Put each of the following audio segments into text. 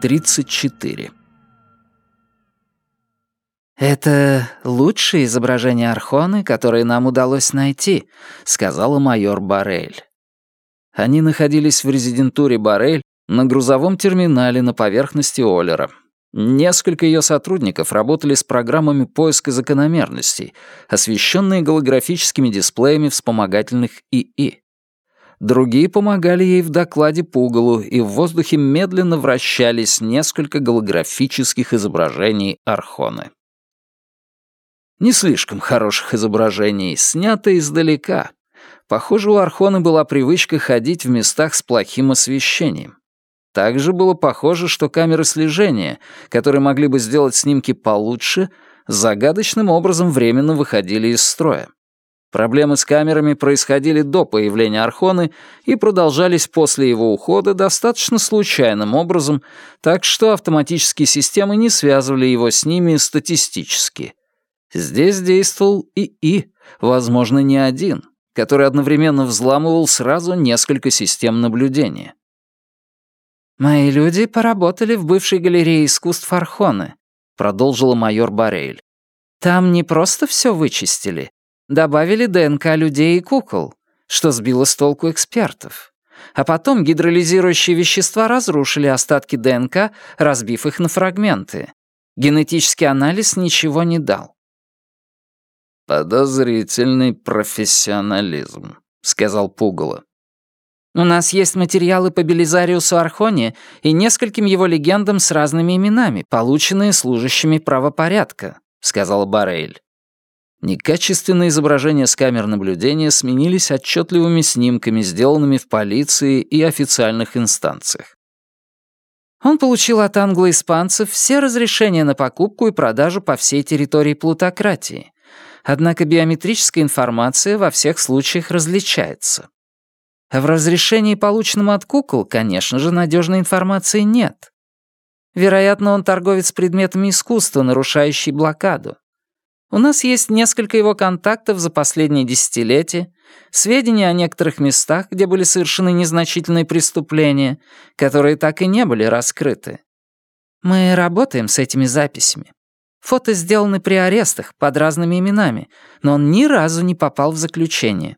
34. «Это лучшее изображение Архоны, которое нам удалось найти», — сказала майор Барель. Они находились в резидентуре Барель на грузовом терминале на поверхности Оллера. Несколько ее сотрудников работали с программами поиска закономерностей, освещенные голографическими дисплеями вспомогательных ИИ. Другие помогали ей в докладе Пугалу, и в воздухе медленно вращались несколько голографических изображений Архоны. Не слишком хороших изображений, снято издалека. Похоже, у Архоны была привычка ходить в местах с плохим освещением. Также было похоже, что камеры слежения, которые могли бы сделать снимки получше, загадочным образом временно выходили из строя. Проблемы с камерами происходили до появления Архоны и продолжались после его ухода достаточно случайным образом, так что автоматические системы не связывали его с ними статистически. Здесь действовал ИИ, возможно, не один, который одновременно взламывал сразу несколько систем наблюдения. «Мои люди поработали в бывшей галерее искусств Архоны», продолжила майор Барель. «Там не просто все вычистили, Добавили ДНК людей и кукол, что сбило с толку экспертов. А потом гидролизирующие вещества разрушили остатки ДНК, разбив их на фрагменты. Генетический анализ ничего не дал. «Подозрительный профессионализм», — сказал Пугало. «У нас есть материалы по Белизариусу Архоне и нескольким его легендам с разными именами, полученные служащими правопорядка», — сказала Барейль. Некачественные изображения с камер наблюдения сменились отчетливыми снимками, сделанными в полиции и официальных инстанциях. Он получил от англо-испанцев все разрешения на покупку и продажу по всей территории плутократии. Однако биометрическая информация во всех случаях различается. В разрешении, полученном от кукол, конечно же, надежной информации нет. Вероятно, он торговец предметами искусства, нарушающий блокаду. У нас есть несколько его контактов за последние десятилетия, сведения о некоторых местах, где были совершены незначительные преступления, которые так и не были раскрыты. Мы работаем с этими записями. Фото сделаны при арестах под разными именами, но он ни разу не попал в заключение.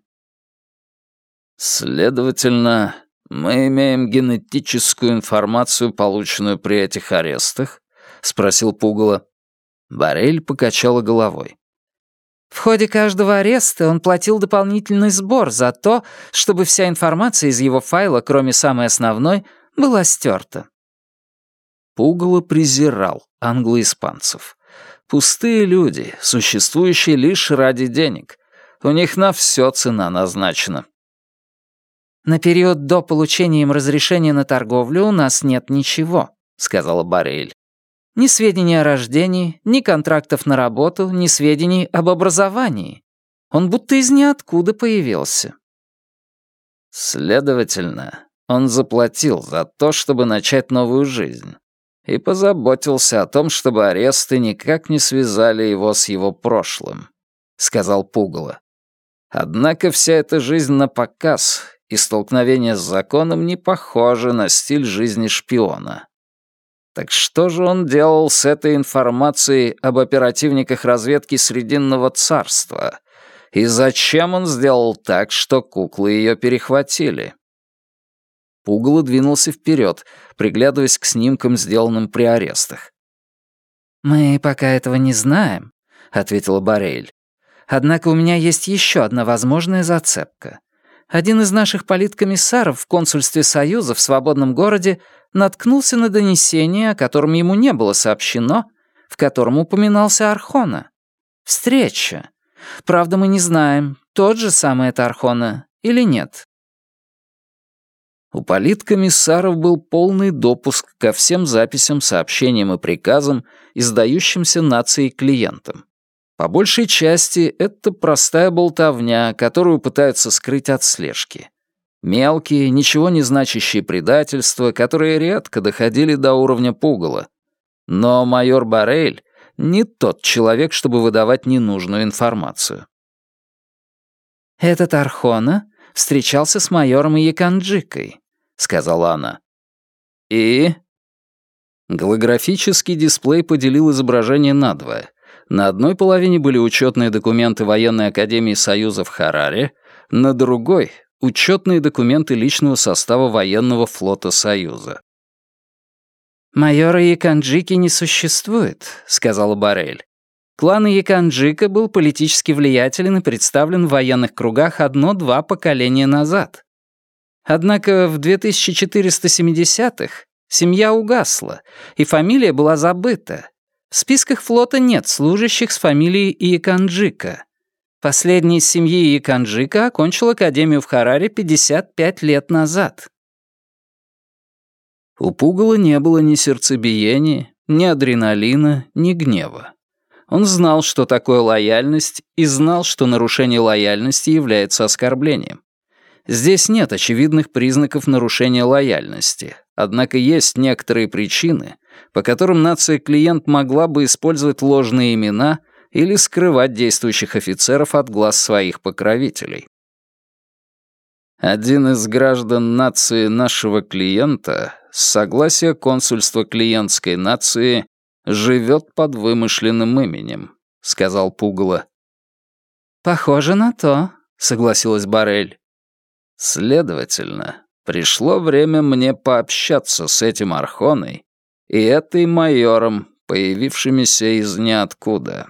Следовательно, мы имеем генетическую информацию, полученную при этих арестах? спросил Пугало. Барель покачала головой. В ходе каждого ареста он платил дополнительный сбор за то, чтобы вся информация из его файла, кроме самой основной, была стерта. Пугало презирал англоиспанцев. Пустые люди, существующие лишь ради денег. У них на все цена назначена. «На период до получения им разрешения на торговлю у нас нет ничего», — сказала Барель. Ни сведений о рождении, ни контрактов на работу, ни сведений об образовании. Он будто из ниоткуда появился. Следовательно, он заплатил за то, чтобы начать новую жизнь, и позаботился о том, чтобы аресты никак не связали его с его прошлым, — сказал Пугало. Однако вся эта жизнь на показ, и столкновение с законом не похоже на стиль жизни шпиона. Так что же он делал с этой информацией об оперативниках разведки Срединного царства? И зачем он сделал так, что куклы ее перехватили? Пугало двинулся вперед, приглядываясь к снимкам, сделанным при арестах. «Мы пока этого не знаем», — ответила Барель. «Однако у меня есть еще одна возможная зацепка. Один из наших политкомиссаров в консульстве Союза в свободном городе наткнулся на донесение, о котором ему не было сообщено, в котором упоминался Архона. Встреча. Правда, мы не знаем, тот же самый это Архона или нет. У политкомиссаров был полный допуск ко всем записям, сообщениям и приказам, издающимся нацией клиентам. По большей части это простая болтовня, которую пытаются скрыть от слежки. Мелкие, ничего не значащие предательства, которые редко доходили до уровня пугала. Но майор Барель не тот человек, чтобы выдавать ненужную информацию. «Этот Архона встречался с майором Яканджикой», — сказала она. «И?» Голографический дисплей поделил изображение надвое. На одной половине были учетные документы Военной Академии Союза в Хараре, на другой — учетные документы личного состава военного флота Союза. «Майора Яканджики не существует», — сказала Барель. Клан Яканджика был политически влиятелен и представлен в военных кругах одно-два поколения назад. Однако в 2470-х семья угасла, и фамилия была забыта. В списках флота нет служащих с фамилией Яканджика. Последний из семьи Яканджика окончил Академию в Хараре 55 лет назад. У Пугала не было ни сердцебиения, ни адреналина, ни гнева. Он знал, что такое лояльность, и знал, что нарушение лояльности является оскорблением. Здесь нет очевидных признаков нарушения лояльности, однако есть некоторые причины, по которым нация-клиент могла бы использовать ложные имена или скрывать действующих офицеров от глаз своих покровителей. Один из граждан нации нашего клиента с согласия консульства клиентской нации живет под вымышленным именем», — сказал Пугало. «Похоже на то», — согласилась Барель. «Следовательно, пришло время мне пообщаться с этим Архоной и этой майором, появившимися из ниоткуда».